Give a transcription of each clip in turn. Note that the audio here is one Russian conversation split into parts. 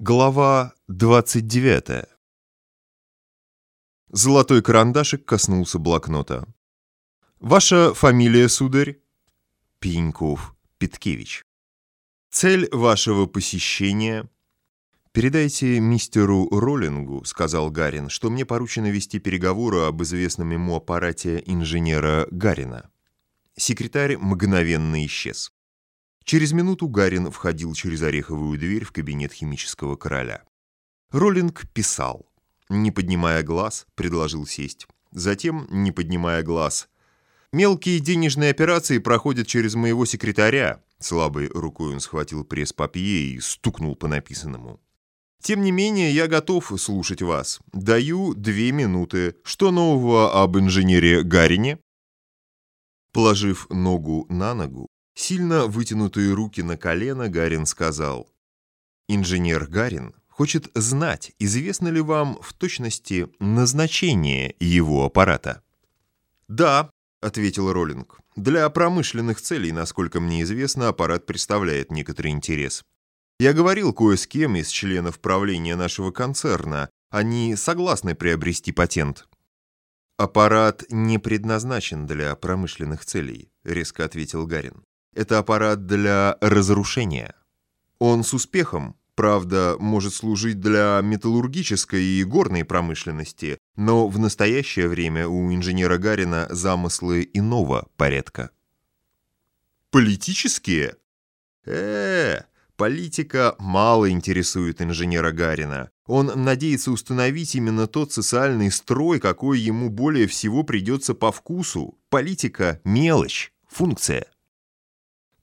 Глава 29 Золотой карандашик коснулся блокнота. «Ваша фамилия, сударь?» Пеньков Петкевич. «Цель вашего посещения?» «Передайте мистеру Роллингу», — сказал Гарин, «что мне поручено вести переговоры об известном ему аппарате инженера Гарина». Секретарь мгновенно исчез. Через минуту Гарин входил через ореховую дверь в кабинет химического короля. Роллинг писал. Не поднимая глаз, предложил сесть. Затем, не поднимая глаз, «Мелкие денежные операции проходят через моего секретаря», слабой рукой он схватил пресс-папье и стукнул по написанному. «Тем не менее, я готов слушать вас. Даю две минуты. Что нового об инженере Гарине?» Положив ногу на ногу, Сильно вытянутые руки на колено Гарин сказал. «Инженер Гарин хочет знать, известно ли вам в точности назначение его аппарата». «Да», — ответил Роллинг. «Для промышленных целей, насколько мне известно, аппарат представляет некоторый интерес. Я говорил кое с кем из членов правления нашего концерна. Они согласны приобрести патент». «Аппарат не предназначен для промышленных целей», — резко ответил Гарин. Это аппарат для разрушения. Он с успехом, правда, может служить для металлургической и горной промышленности, но в настоящее время у инженера Гарина замыслы иного порядка. Политические? Э, -э политика мало интересует инженера Гарина. Он надеется установить именно тот социальный строй, какой ему более всего придется по вкусу. Политика – мелочь, функция.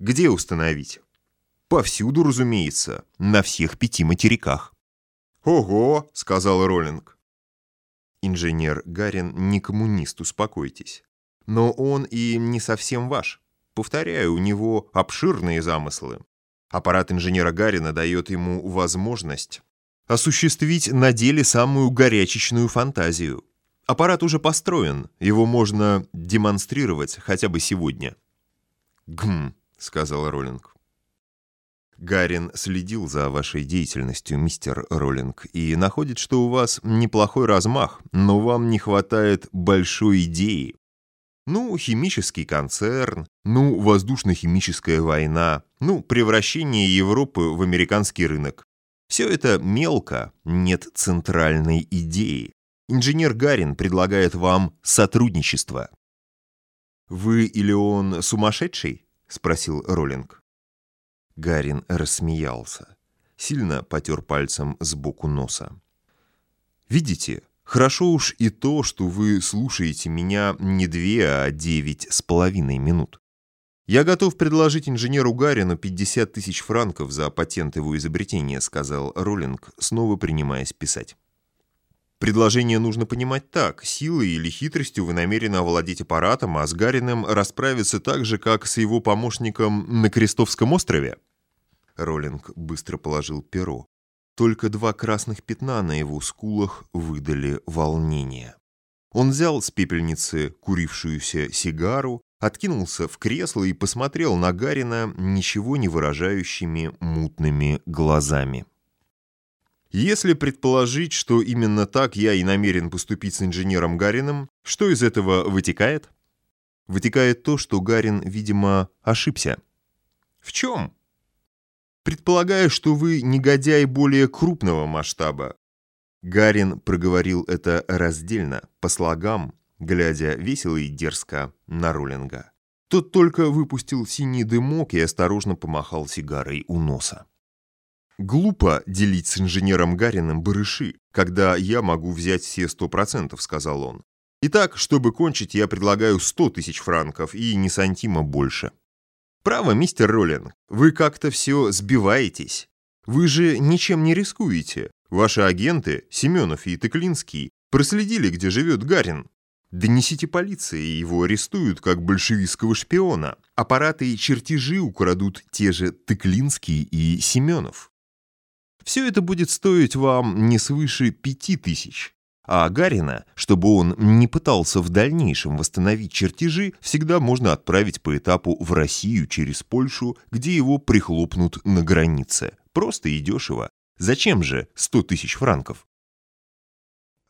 Где установить? Повсюду, разумеется, на всех пяти материках. «Ого!» — сказал Роллинг. Инженер Гарин не коммунист, успокойтесь. Но он и не совсем ваш. Повторяю, у него обширные замыслы. Аппарат инженера Гарина дает ему возможность осуществить на деле самую горячечную фантазию. Аппарат уже построен, его можно демонстрировать хотя бы сегодня. Гм, — сказал Роллинг. Гарин следил за вашей деятельностью, мистер Роллинг, и находит, что у вас неплохой размах, но вам не хватает большой идеи. Ну, химический концерн, ну, воздушно-химическая война, ну, превращение Европы в американский рынок. Все это мелко, нет центральной идеи. Инженер Гарин предлагает вам сотрудничество. Вы или он сумасшедший? — спросил Роллинг. Гарин рассмеялся. Сильно потер пальцем сбоку носа. «Видите, хорошо уж и то, что вы слушаете меня не две, а девять с половиной минут. Я готов предложить инженеру Гарину 50 тысяч франков за патент его изобретения», — сказал Роллинг, снова принимаясь писать. Предложение нужно понимать так. Силой или хитростью вы намерены овладеть аппаратом, а с Гариным расправиться так же, как с его помощником на Крестовском острове. Роллинг быстро положил перо. Только два красных пятна на его скулах выдали волнение. Он взял с пепельницы курившуюся сигару, откинулся в кресло и посмотрел на Гарина ничего не выражающими мутными глазами. Если предположить, что именно так я и намерен поступить с инженером Гарином, что из этого вытекает? Вытекает то, что Гарин, видимо, ошибся. В чем? Предполагаю, что вы негодяй более крупного масштаба. Гарин проговорил это раздельно, по слогам, глядя весело и дерзко на Роллинга. Тот только выпустил синий дымок и осторожно помахал сигарой у носа. «Глупо делить с инженером Гариным барыши, когда я могу взять все сто процентов», — сказал он. «Итак, чтобы кончить, я предлагаю сто тысяч франков и не сантима больше». «Право, мистер Роллинг, вы как-то все сбиваетесь. Вы же ничем не рискуете. Ваши агенты, Семенов и Тыклинский, проследили, где живет Гарин. Донесите полиции, его арестуют как большевистского шпиона. Аппараты и чертежи украдут те же Тыклинский и Семенов. Все это будет стоить вам не свыше пяти тысяч. А Гарина, чтобы он не пытался в дальнейшем восстановить чертежи, всегда можно отправить по этапу в Россию через Польшу, где его прихлопнут на границе. Просто и дешево. Зачем же сто тысяч франков?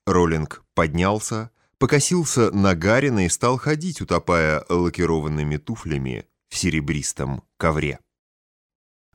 Роллинг поднялся, покосился на Гарина и стал ходить, утопая лакированными туфлями в серебристом ковре.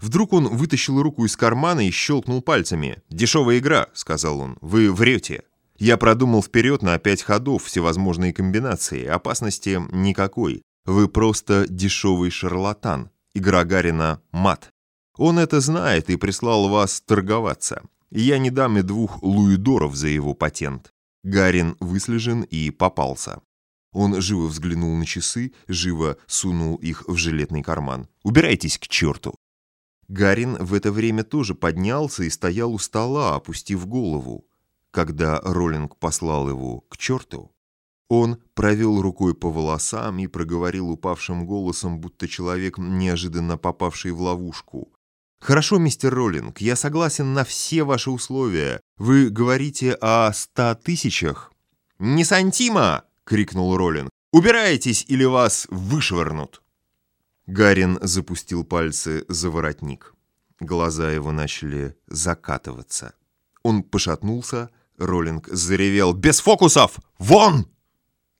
Вдруг он вытащил руку из кармана и щелкнул пальцами. «Дешевая игра», — сказал он, — «вы врете». Я продумал вперед на пять ходов всевозможные комбинации. Опасности никакой. Вы просто дешевый шарлатан. Игра Гарина — мат. Он это знает и прислал вас торговаться. Я не дам и двух луидоров за его патент. Гарин выслежен и попался. Он живо взглянул на часы, живо сунул их в жилетный карман. «Убирайтесь к черту!» Гарин в это время тоже поднялся и стоял у стола, опустив голову. Когда Роллинг послал его к черту, он провел рукой по волосам и проговорил упавшим голосом, будто человек, неожиданно попавший в ловушку. «Хорошо, мистер Роллинг, я согласен на все ваши условия. Вы говорите о ста тысячах?» «Не сантима!» — крикнул Роллинг. «Убирайтесь, или вас вышвырнут!» Гарин запустил пальцы за воротник. Глаза его начали закатываться. Он пошатнулся, Роллинг заревел «Без фокусов! Вон!»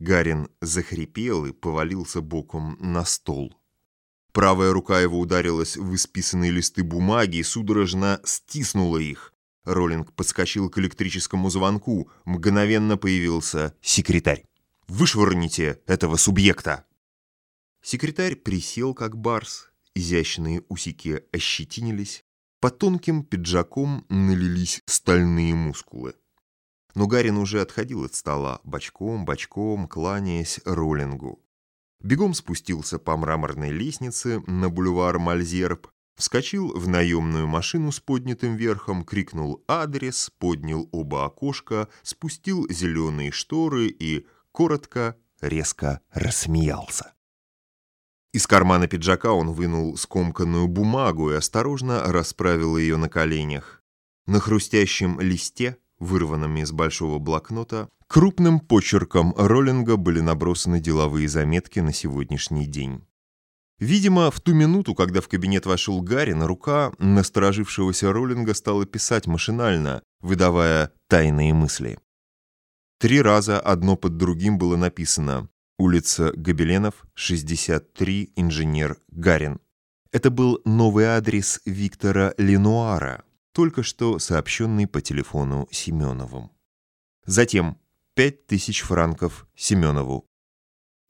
Гарин захрипел и повалился боком на стол. Правая рука его ударилась в исписанные листы бумаги и судорожно стиснула их. Роллинг подскочил к электрическому звонку. Мгновенно появился секретарь. «Вышвырните этого субъекта!» Секретарь присел, как барс. Изящные усики ощетинились. Под тонким пиджаком налились стальные мускулы. Но Гарин уже отходил от стола, бочком-бочком, кланяясь роллингу. Бегом спустился по мраморной лестнице на бульвар Мальзерб, вскочил в наемную машину с поднятым верхом, крикнул адрес, поднял оба окошка, спустил зеленые шторы и, коротко, резко рассмеялся. Из кармана пиджака он вынул скомканную бумагу и осторожно расправил ее на коленях. На хрустящем листе вырванном из большого блокнота, крупным почерком Роллинга были набросаны деловые заметки на сегодняшний день. Видимо, в ту минуту, когда в кабинет вошел Гарин, рука насторожившегося Роллинга стала писать машинально, выдавая тайные мысли. Три раза одно под другим было написано «Улица Гобеленов, 63, инженер Гарин». Это был новый адрес Виктора Ленуара, только что сообщенный по телефону Семеновым. Затем пять тысяч франков Семенову.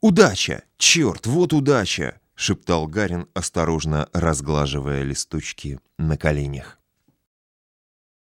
«Удача! Черт, вот удача!» — шептал Гарин, осторожно разглаживая листочки на коленях.